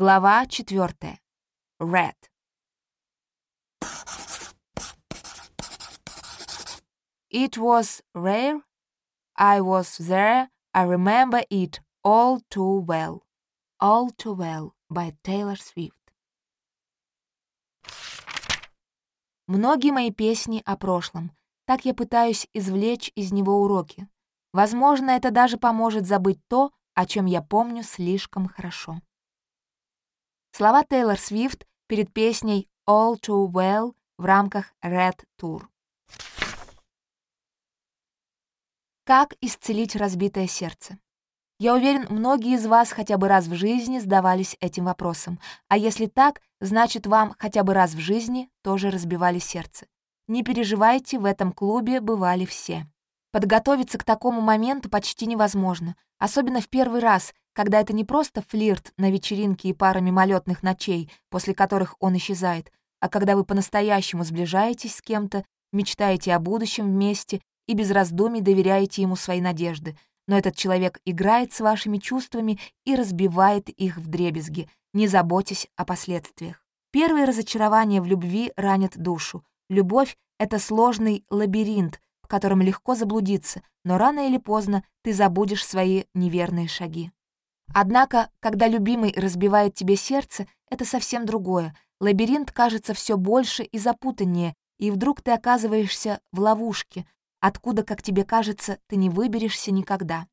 Глава 4. Red. It was rare. I was there. I remember it all too well. All Too Well by Taylor Swift. Многие мои песни о прошлом. Так я пытаюсь извлечь из него уроки. Возможно, это даже поможет забыть то, о чем я помню слишком хорошо. Слова Тейлор Свифт перед песней All Too Well в рамках Red Tour. Как исцелить разбитое сердце? Я уверен, многие из вас хотя бы раз в жизни задавались этим вопросом. А если так, значит, вам хотя бы раз в жизни тоже разбивали сердце. Не переживайте, в этом клубе бывали все. Подготовиться к такому моменту почти невозможно, особенно в первый раз, когда это не просто флирт на вечеринке и пара мимолетных ночей, после которых он исчезает, а когда вы по-настоящему сближаетесь с кем-то, мечтаете о будущем вместе и без раздумий доверяете ему свои надежды — но этот человек играет с вашими чувствами и разбивает их в дребезги, не заботясь о последствиях. Первые разочарования в любви ранят душу. Любовь — это сложный лабиринт, котором легко заблудиться, но рано или поздно ты забудешь свои неверные шаги. Однако, когда любимый разбивает тебе сердце, это совсем другое. Лабиринт кажется все больше и запутаннее, и вдруг ты оказываешься в ловушке, откуда, как тебе кажется, ты не выберешься никогда.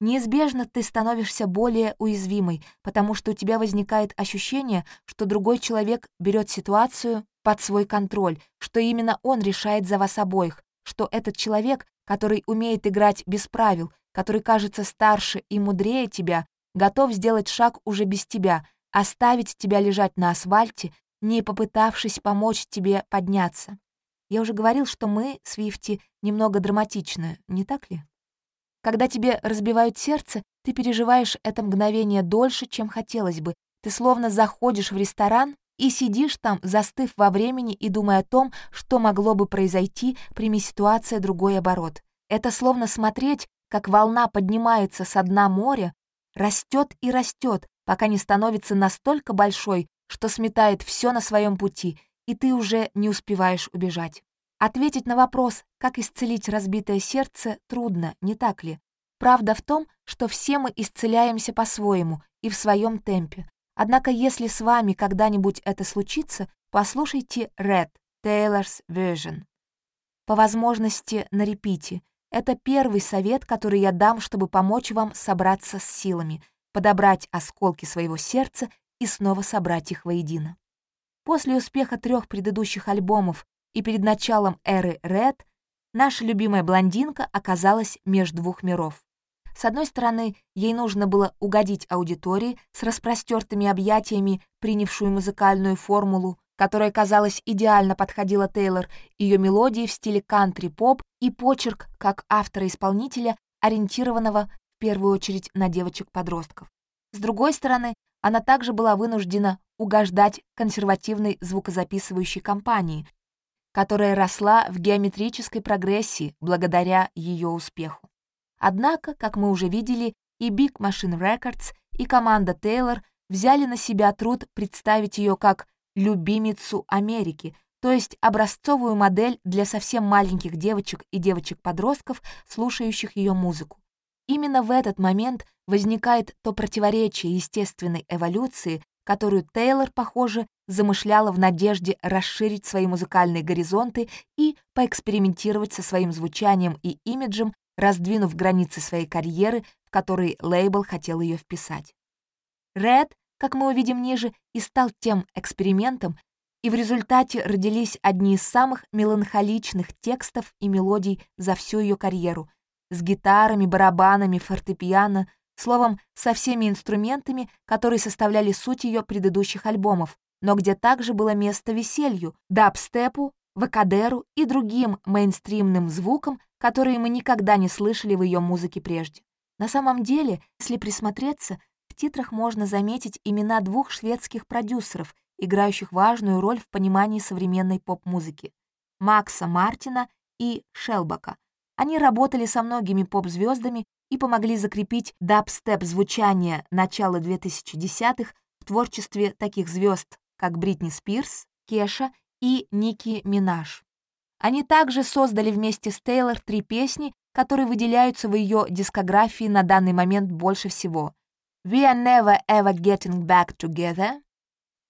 Неизбежно ты становишься более уязвимой, потому что у тебя возникает ощущение, что другой человек берет ситуацию под свой контроль, что именно он решает за вас обоих, что этот человек, который умеет играть без правил, который кажется старше и мудрее тебя, готов сделать шаг уже без тебя, оставить тебя лежать на асфальте, не попытавшись помочь тебе подняться. Я уже говорил, что мы, Свифти, немного драматичны, не так ли? Когда тебе разбивают сердце, ты переживаешь это мгновение дольше, чем хотелось бы. Ты словно заходишь в ресторан и сидишь там, застыв во времени и думая о том, что могло бы произойти, прими ситуация другой оборот. Это словно смотреть, как волна поднимается со дна моря, растет и растет, пока не становится настолько большой, что сметает все на своем пути, и ты уже не успеваешь убежать. Ответить на вопрос, как исцелить разбитое сердце, трудно, не так ли? Правда в том, что все мы исцеляемся по-своему и в своем темпе. Однако если с вами когда-нибудь это случится, послушайте Red, Taylor's Version. По возможности на репите. Это первый совет, который я дам, чтобы помочь вам собраться с силами, подобрать осколки своего сердца и снова собрать их воедино. После успеха трех предыдущих альбомов и перед началом эры Red наша любимая блондинка оказалась между двух миров. С одной стороны, ей нужно было угодить аудитории с распростертыми объятиями, принявшую музыкальную формулу, которая, казалось, идеально подходила Тейлор, ее мелодии в стиле кантри-поп и почерк как автора-исполнителя, ориентированного в первую очередь на девочек-подростков. С другой стороны, она также была вынуждена угождать консервативной звукозаписывающей компании, которая росла в геометрической прогрессии благодаря ее успеху. Однако, как мы уже видели, и Big Machine Records, и команда Taylor взяли на себя труд представить ее как любимицу Америки, то есть образцовую модель для совсем маленьких девочек и девочек-подростков, слушающих ее музыку. Именно в этот момент возникает то противоречие естественной эволюции, которую Тейлор, похоже, замышляла в надежде расширить свои музыкальные горизонты и поэкспериментировать со своим звучанием и имиджем, раздвинув границы своей карьеры, в которые лейбл хотел ее вписать. Red, как мы увидим ниже, и стал тем экспериментом, и в результате родились одни из самых меланхоличных текстов и мелодий за всю ее карьеру, с гитарами, барабанами, фортепиано, словом, со всеми инструментами, которые составляли суть ее предыдущих альбомов, но где также было место веселью, дабстепу, вакадеру и другим мейнстримным звукам, которые мы никогда не слышали в ее музыке прежде. На самом деле, если присмотреться, в титрах можно заметить имена двух шведских продюсеров, играющих важную роль в понимании современной поп-музыки — Макса Мартина и Шелбака. Они работали со многими поп-звездами и помогли закрепить дабстеп звучание начала 2010-х в творчестве таких звезд, как Бритни Спирс, Кеша и Ники Минаж. Они также создали вместе с Тейлор три песни, которые выделяются в ее дискографии на данный момент больше всего. «We are never ever getting back together»,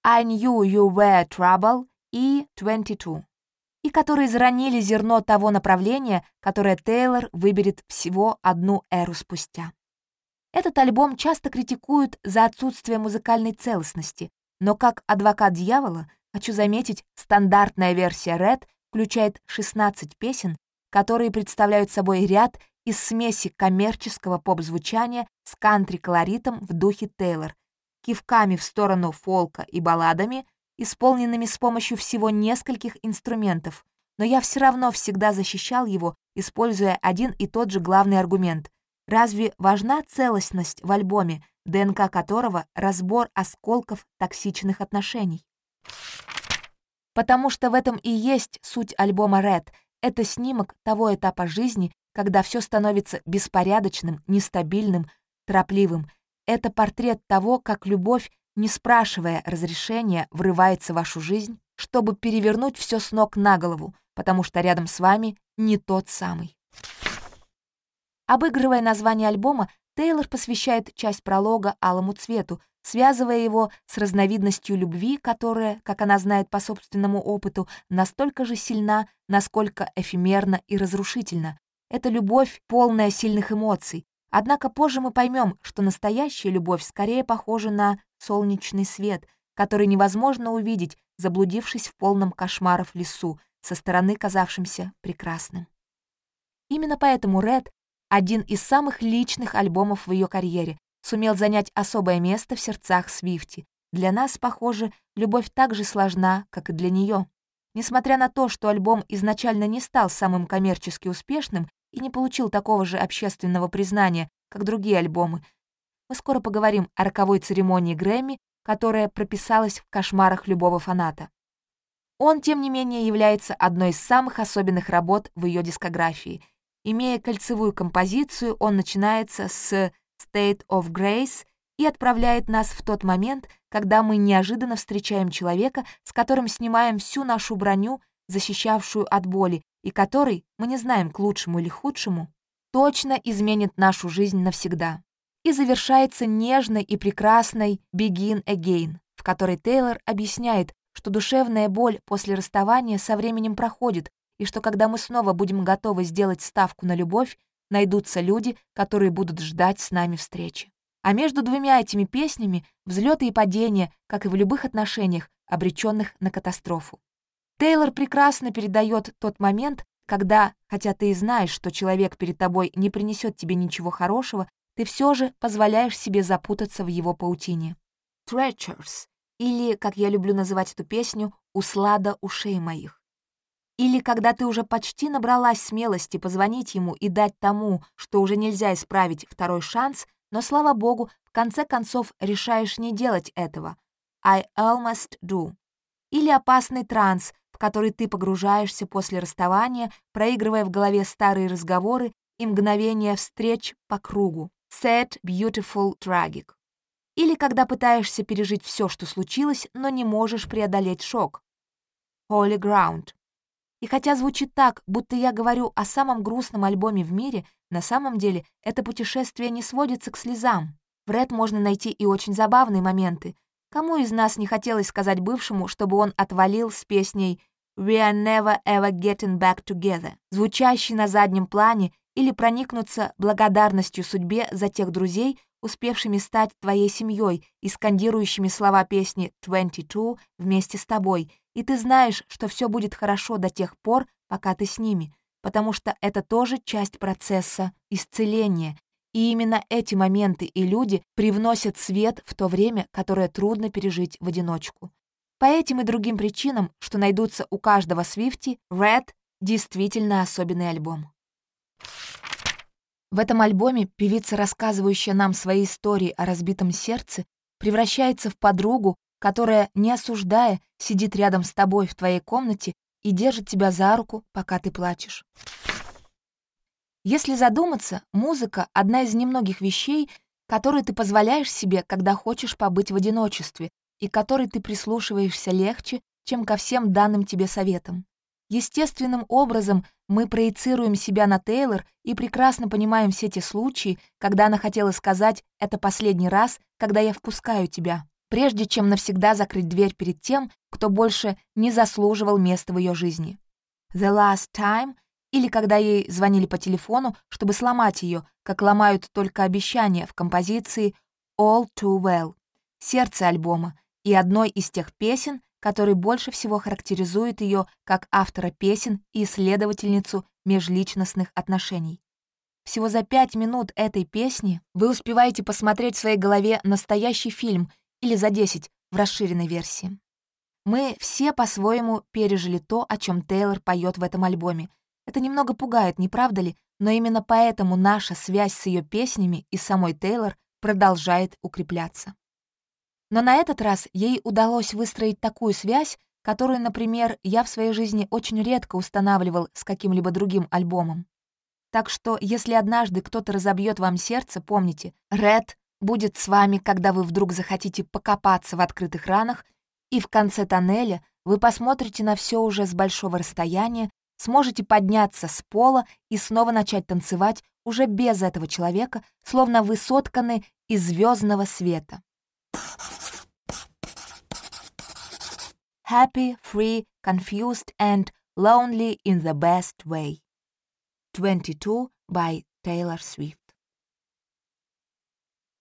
«I knew you were trouble» и «22» и которые заронили зерно того направления, которое Тейлор выберет всего одну эру спустя. Этот альбом часто критикуют за отсутствие музыкальной целостности, но как адвокат дьявола хочу заметить, стандартная версия Red включает 16 песен, которые представляют собой ряд из смеси коммерческого поп-звучания с кантри-колоритом в духе Тейлор, кивками в сторону фолка и балладами, исполненными с помощью всего нескольких инструментов, но я все равно всегда защищал его, используя один и тот же главный аргумент. Разве важна целостность в альбоме, ДНК которого — разбор осколков токсичных отношений? Потому что в этом и есть суть альбома Red. Это снимок того этапа жизни, когда все становится беспорядочным, нестабильным, торопливым. Это портрет того, как любовь не спрашивая разрешения, врывается в вашу жизнь, чтобы перевернуть все с ног на голову, потому что рядом с вами не тот самый. Обыгрывая название альбома, Тейлор посвящает часть пролога алому цвету, связывая его с разновидностью любви, которая, как она знает по собственному опыту, настолько же сильна, насколько эфемерна и разрушительна. Это любовь, полная сильных эмоций. Однако позже мы поймем, что настоящая любовь скорее похожа на солнечный свет, который невозможно увидеть, заблудившись в полном кошмаров лесу, со стороны казавшимся прекрасным. Именно поэтому Ред, один из самых личных альбомов в ее карьере, сумел занять особое место в сердцах Свифти. Для нас, похоже, любовь так же сложна, как и для нее. Несмотря на то, что альбом изначально не стал самым коммерчески успешным и не получил такого же общественного признания, как другие альбомы, мы скоро поговорим о роковой церемонии Грэмми, которая прописалась в кошмарах любого фаната. Он, тем не менее, является одной из самых особенных работ в ее дискографии. Имея кольцевую композицию, он начинается с «State of Grace» и отправляет нас в тот момент, когда мы неожиданно встречаем человека, с которым снимаем всю нашу броню, защищавшую от боли, и который, мы не знаем, к лучшему или худшему, точно изменит нашу жизнь навсегда. И завершается нежной и прекрасной «Begin Again», в которой Тейлор объясняет, что душевная боль после расставания со временем проходит, и что когда мы снова будем готовы сделать ставку на любовь, найдутся люди, которые будут ждать с нами встречи. А между двумя этими песнями взлеты и падения, как и в любых отношениях, обреченных на катастрофу. Тейлор прекрасно передает тот момент, когда, хотя ты и знаешь, что человек перед тобой не принесет тебе ничего хорошего, ты все же позволяешь себе запутаться в его паутине. Treacherous, или, как я люблю называть эту песню, «Услада ушей моих». Или когда ты уже почти набралась смелости позвонить ему и дать тому, что уже нельзя исправить второй шанс, но, слава богу, в конце концов решаешь не делать этого. I almost do. Или опасный транс, в который ты погружаешься после расставания, проигрывая в голове старые разговоры и мгновения встреч по кругу. Sad, Beautiful, Tragic. Или когда пытаешься пережить все, что случилось, но не можешь преодолеть шок. Holy Ground. И хотя звучит так, будто я говорю о самом грустном альбоме в мире, на самом деле это путешествие не сводится к слезам. В Red можно найти и очень забавные моменты. Кому из нас не хотелось сказать бывшему, чтобы он отвалил с песней «We are never ever getting back together», звучащей на заднем плане или проникнуться благодарностью судьбе за тех друзей, успевшими стать твоей семьей и скандирующими слова песни «22» вместе с тобой, и ты знаешь, что все будет хорошо до тех пор, пока ты с ними, потому что это тоже часть процесса исцеления, и именно эти моменты и люди привносят свет в то время, которое трудно пережить в одиночку. По этим и другим причинам, что найдутся у каждого Свифти, Red — действительно особенный альбом. В этом альбоме певица, рассказывающая нам свои истории о разбитом сердце, превращается в подругу, которая, не осуждая, сидит рядом с тобой в твоей комнате и держит тебя за руку, пока ты плачешь. Если задуматься, музыка — одна из немногих вещей, который ты позволяешь себе, когда хочешь побыть в одиночестве, и который ты прислушиваешься легче, чем ко всем данным тебе советам. Естественным образом мы проецируем себя на Тейлор и прекрасно понимаем все те случаи, когда она хотела сказать «это последний раз, когда я впускаю тебя», прежде чем навсегда закрыть дверь перед тем, кто больше не заслуживал места в ее жизни. «The last time» или когда ей звонили по телефону, чтобы сломать ее, как ломают только обещания в композиции «All Too Well» — сердце альбома и одной из тех песен, который больше всего характеризует ее как автора песен и исследовательницу межличностных отношений. Всего за пять минут этой песни вы успеваете посмотреть в своей голове настоящий фильм или за десять в расширенной версии. Мы все по-своему пережили то, о чем Тейлор поет в этом альбоме. Это немного пугает, не правда ли? Но именно поэтому наша связь с ее песнями и самой Тейлор продолжает укрепляться. Но на этот раз ей удалось выстроить такую связь, которую, например, я в своей жизни очень редко устанавливал с каким-либо другим альбомом. Так что, если однажды кто-то разобьет вам сердце, помните, Ред будет с вами, когда вы вдруг захотите покопаться в открытых ранах, и в конце тоннеля вы посмотрите на все уже с большого расстояния, сможете подняться с пола и снова начать танцевать уже без этого человека, словно вы сотканы из звездного света. Happy, free, confused, and lonely in the best way. 22 by Taylor Swift.